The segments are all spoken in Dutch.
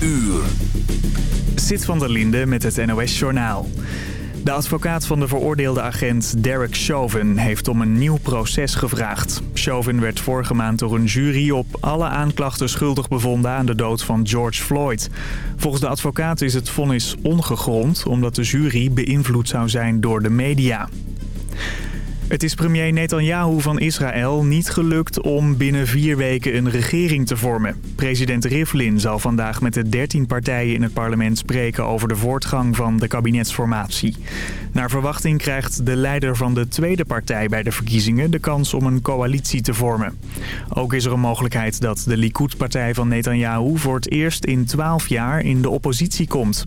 uur. Zit van der Linde met het NOS-journaal. De advocaat van de veroordeelde agent Derek Chauvin heeft om een nieuw proces gevraagd. Chauvin werd vorige maand door een jury op alle aanklachten schuldig bevonden aan de dood van George Floyd. Volgens de advocaat is het vonnis ongegrond omdat de jury beïnvloed zou zijn door de media. Het is premier Netanyahu van Israël niet gelukt om binnen vier weken een regering te vormen. President Rivlin zal vandaag met de 13 partijen in het parlement spreken over de voortgang van de kabinetsformatie. Naar verwachting krijgt de leider van de tweede partij bij de verkiezingen de kans om een coalitie te vormen. Ook is er een mogelijkheid dat de Likud-partij van Netanyahu voor het eerst in 12 jaar in de oppositie komt.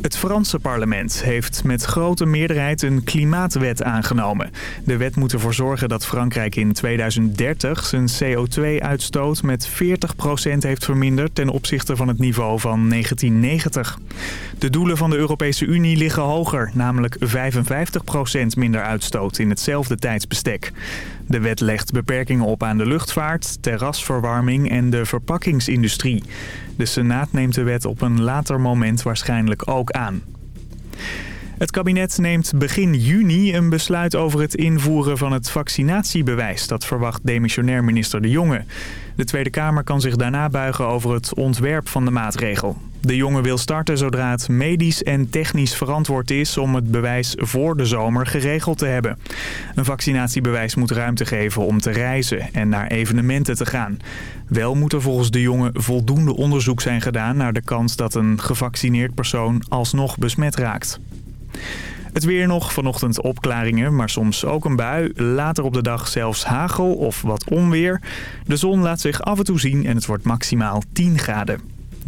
Het Franse parlement heeft met grote meerderheid een klimaatwet aangenomen. De wet moet ervoor zorgen dat Frankrijk in 2030 zijn CO2-uitstoot met 40% heeft verminderd ten opzichte van het niveau van 1990. De doelen van de Europese Unie liggen hoger, namelijk 55% minder uitstoot in hetzelfde tijdsbestek. De wet legt beperkingen op aan de luchtvaart, terrasverwarming en de verpakkingsindustrie. De Senaat neemt de wet op een later moment waarschijnlijk ook aan. Het kabinet neemt begin juni een besluit over het invoeren van het vaccinatiebewijs. Dat verwacht demissionair minister De Jonge. De Tweede Kamer kan zich daarna buigen over het ontwerp van de maatregel. De jongen wil starten zodra het medisch en technisch verantwoord is om het bewijs voor de zomer geregeld te hebben. Een vaccinatiebewijs moet ruimte geven om te reizen en naar evenementen te gaan. Wel moet er volgens de jongen voldoende onderzoek zijn gedaan naar de kans dat een gevaccineerd persoon alsnog besmet raakt. Het weer nog, vanochtend opklaringen, maar soms ook een bui. Later op de dag zelfs hagel of wat onweer. De zon laat zich af en toe zien en het wordt maximaal 10 graden.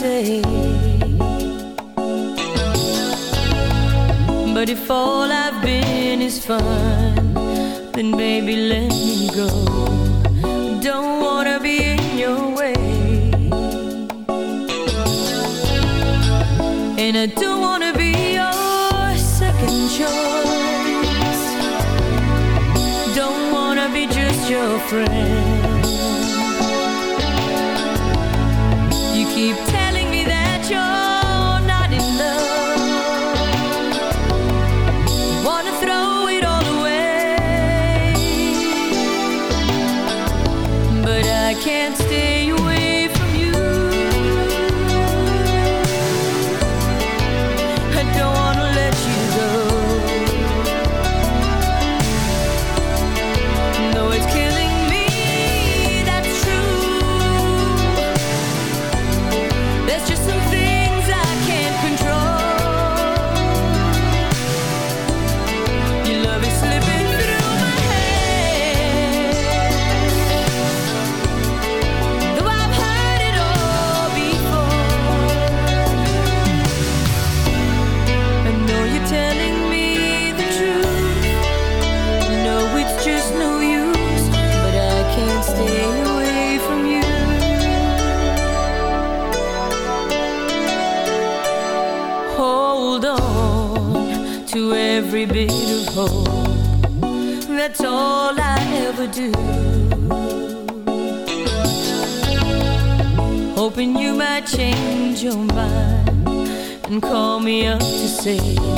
say say.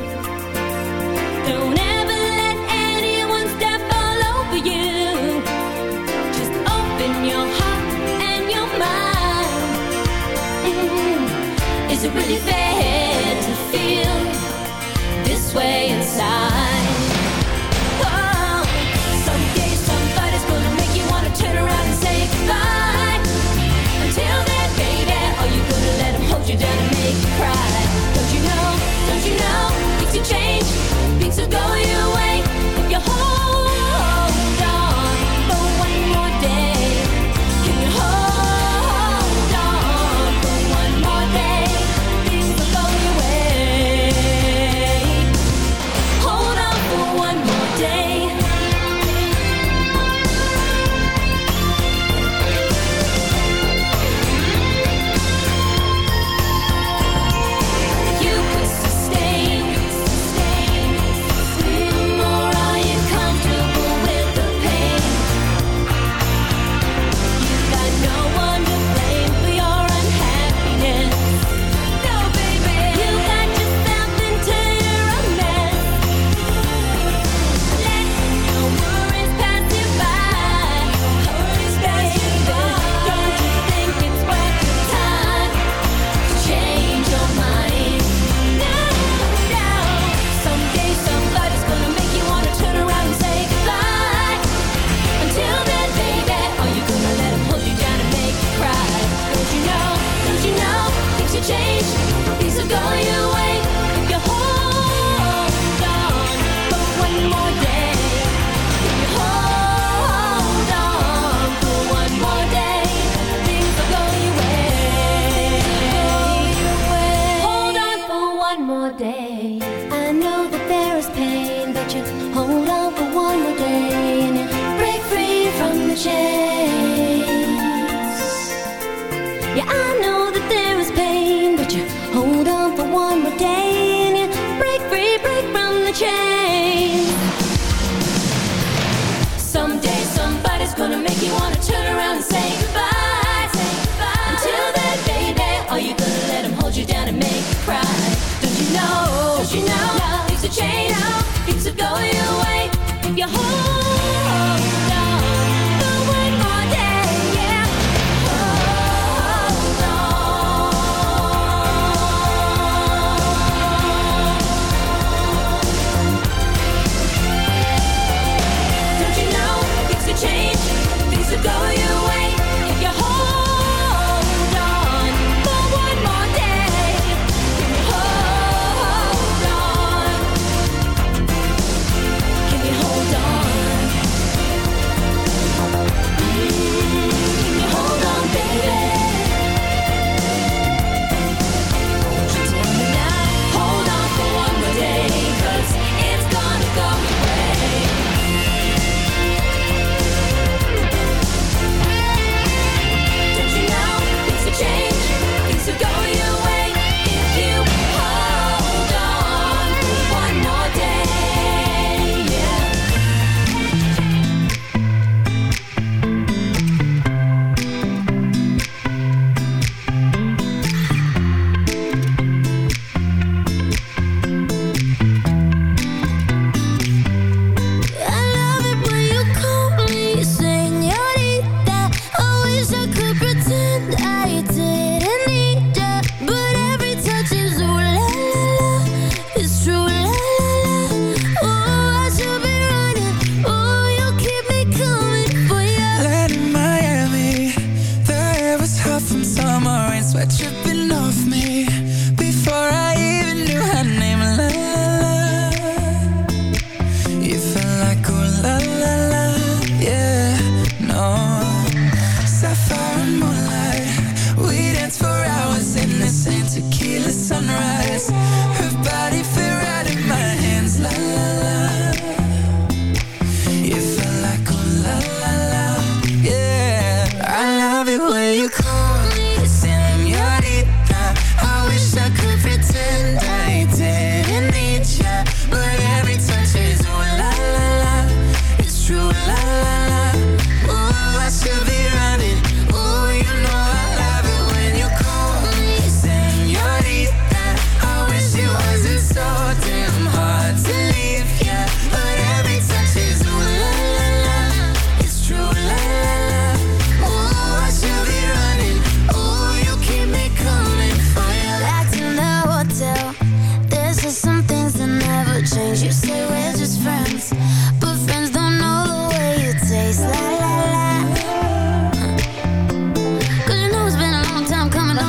is it really fair? change.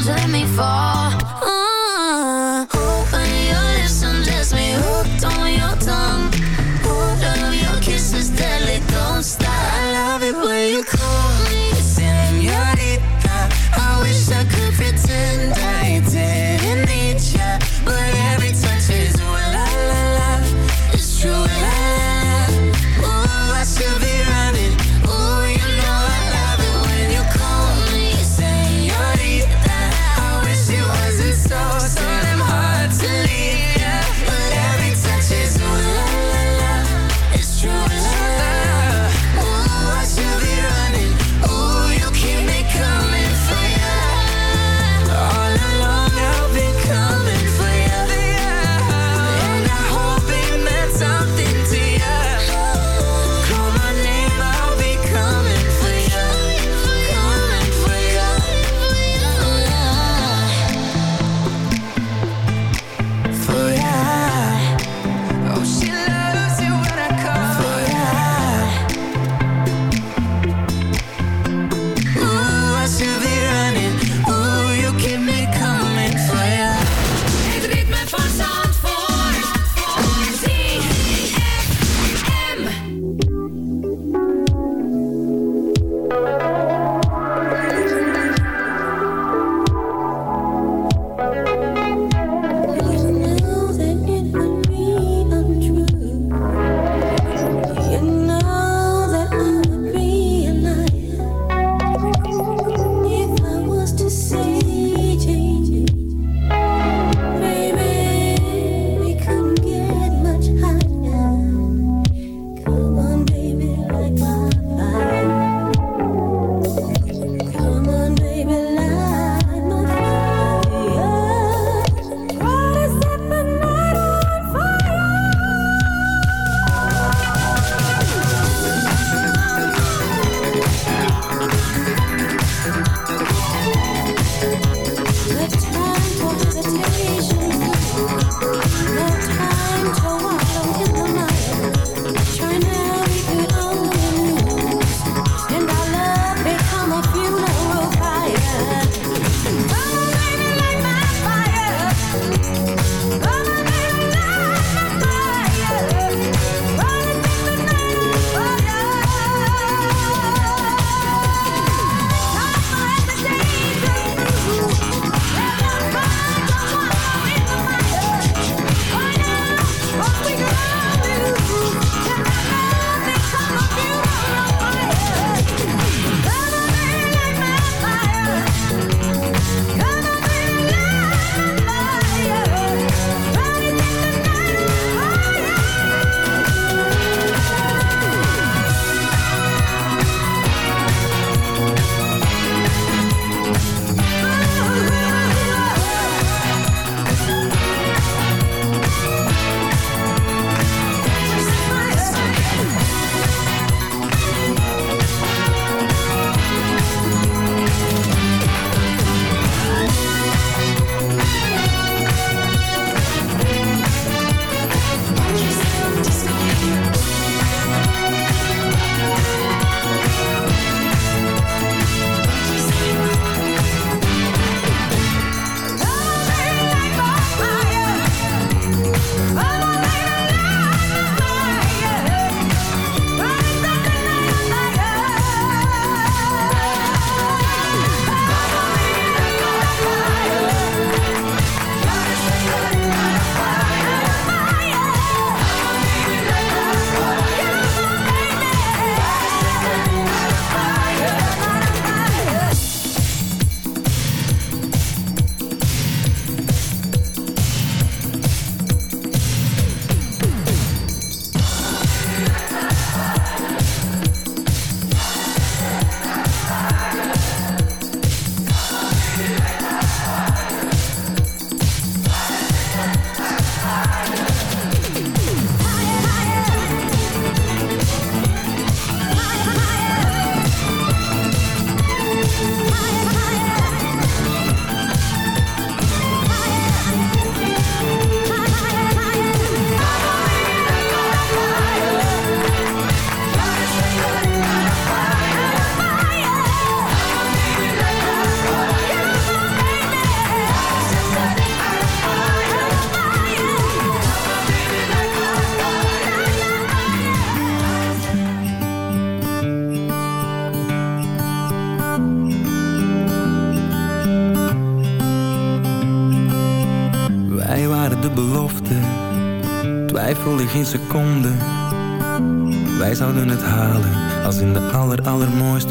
let me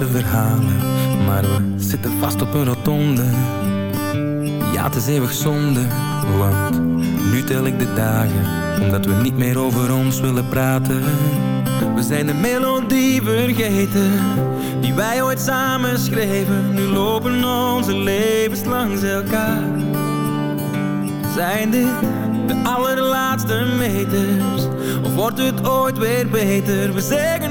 verhalen Maar we zitten vast op een rotonde. Ja, het is eeuwig zonde Want nu tel ik de dagen Omdat we niet meer over ons willen praten. We zijn de melodie vergeten Die wij ooit samen schreven. Nu lopen onze levens langs elkaar. Zijn dit de allerlaatste meters Of wordt het ooit weer beter? We zeggen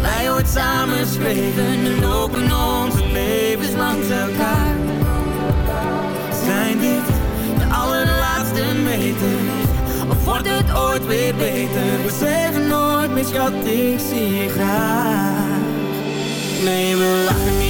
wij ooit samen schreven Nu lopen onze levens langs elkaar. Zijn dit de allerlaatste meters? Of wordt het ooit weer beter? We zeggen nooit meer schat ik zie je graag. Nee we lachen niet